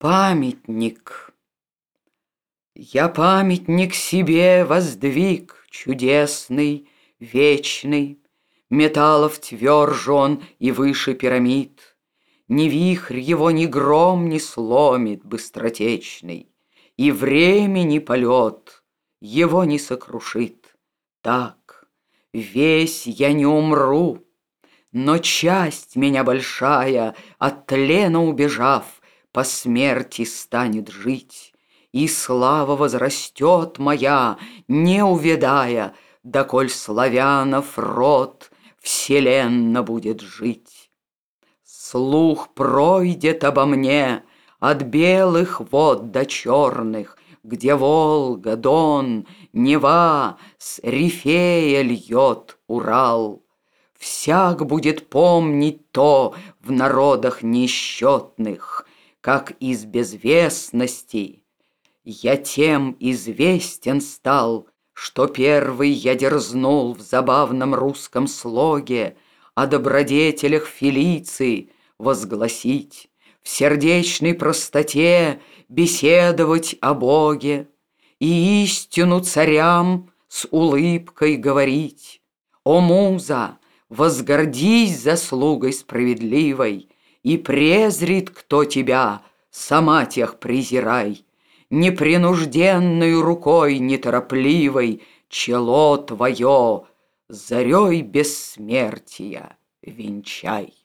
Памятник. Я памятник себе воздвиг, Чудесный, вечный, Металлов твержен и выше пирамид. Ни вихрь его, ни гром не сломит быстротечный, И времени полет его не сокрушит. Так, весь я не умру, но часть меня большая, От тлена убежав, по смерти станет жить, И слава возрастет моя, не увядая, Доколь славянов род вселенно будет жить. Слух пройдет обо мне от белых вод до черных, Где Волга, Дон, Нева с Рифея льет Урал. Всяк будет помнить то в народах несчетных, Как из безвестности я тем известен стал, Что первый я дерзнул в забавном русском слоге О добродетелях Фелиции возгласить, В сердечной простоте беседовать о Боге И истину царям с улыбкой говорить. О, муза! Возгордись заслугой справедливой, И презрит кто тебя, сама тех презирай. Непринужденной рукой неторопливой Чело твое зарей бессмертия венчай.